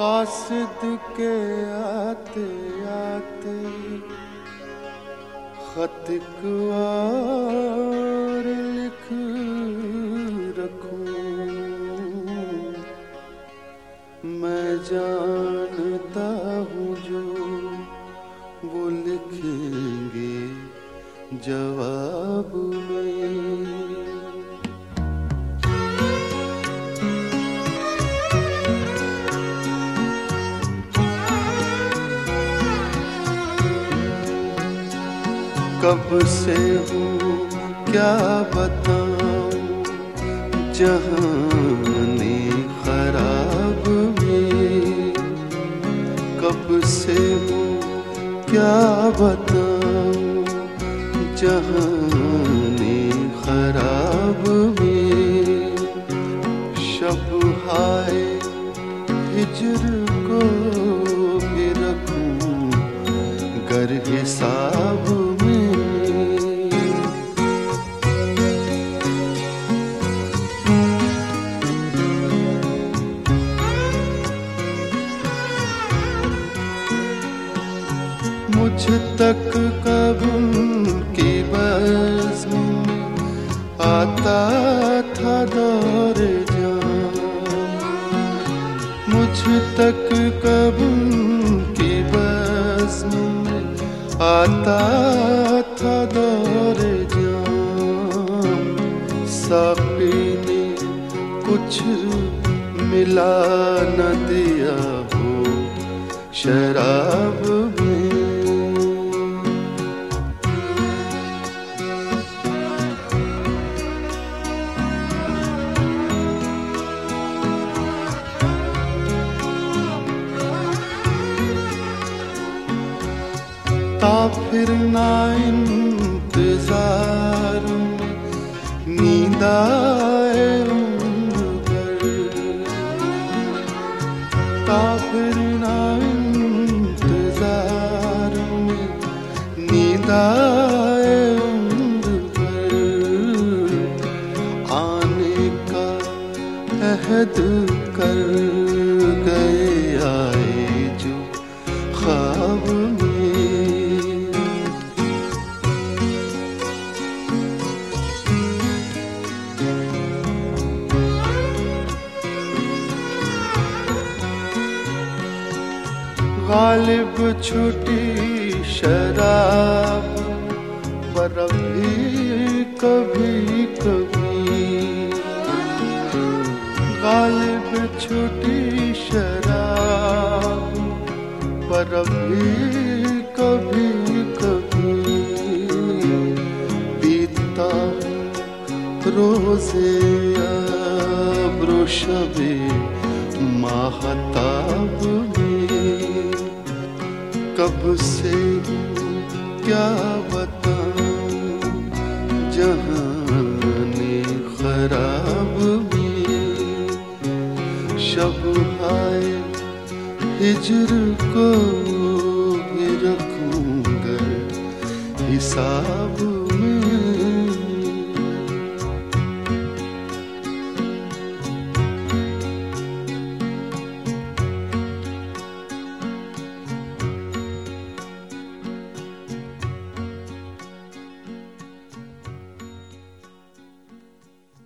कासिद के आते आते खत लिख रखूँ। मैं जानता हूँ जो वो लिखेंगे, जवाब में कब से हूँ, क्या बताऊँ? जहाने खराब में कब से हूँ, क्या बताऊँ? जहाने खराब में शब हाय, हिजर को भी रखूँ गर हिसाब मुझ तक कब की बस आता था दौर जा। मुझ तक कब की बस आता था दौर ने कुछ मिला न दिया हो शराब फिर ना इंतज़ार। नींद आए ता फिर ना इंतज़ार। नींद आए आने का अहद कर। गालिब छुटी शराब पर भी कभी कभी। गालिब छुटी शराब पर भी कभी कभी। बीता रोज़े ब्रोशबे माहताब में। कब से क्या बताऊँ जहाने खराब में शब आए हिजर को भी रखूँगा हिसाब